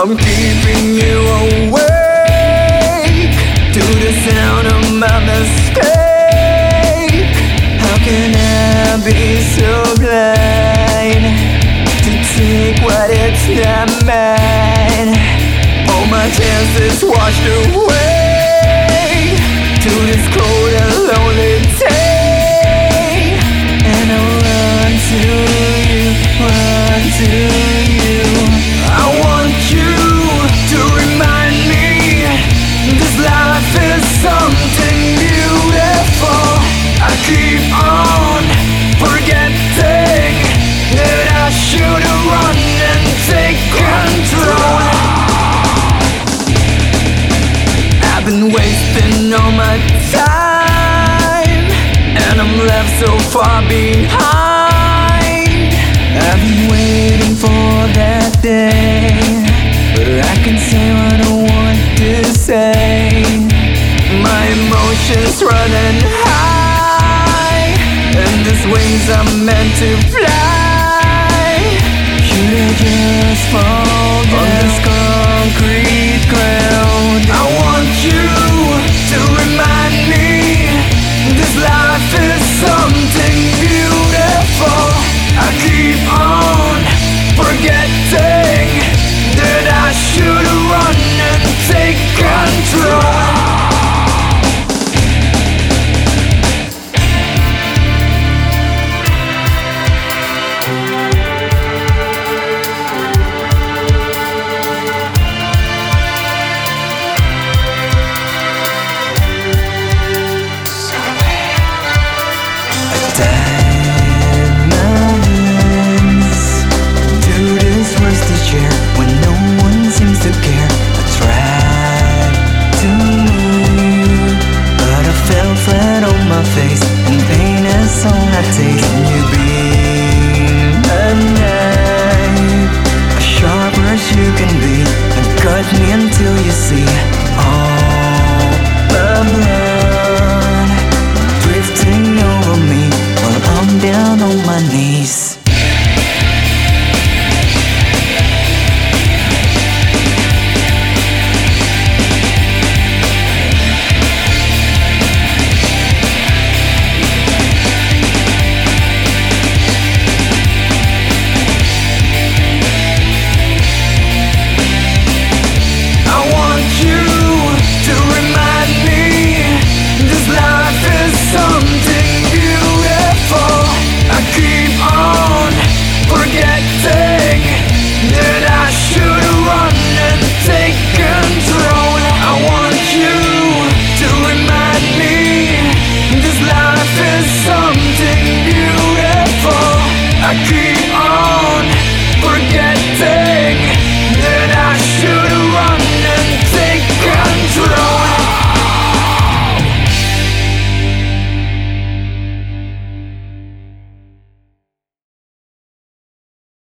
I'm keeping you awake to the sound of my mistake. How can I be so blind to take what it's not mine? All my chances washed away to this cold and lonely day, so far behind. I've been waiting for that day where I can say what I want to say. My emotions running high, and these wings are meant to fly. Should I just fall until you see. All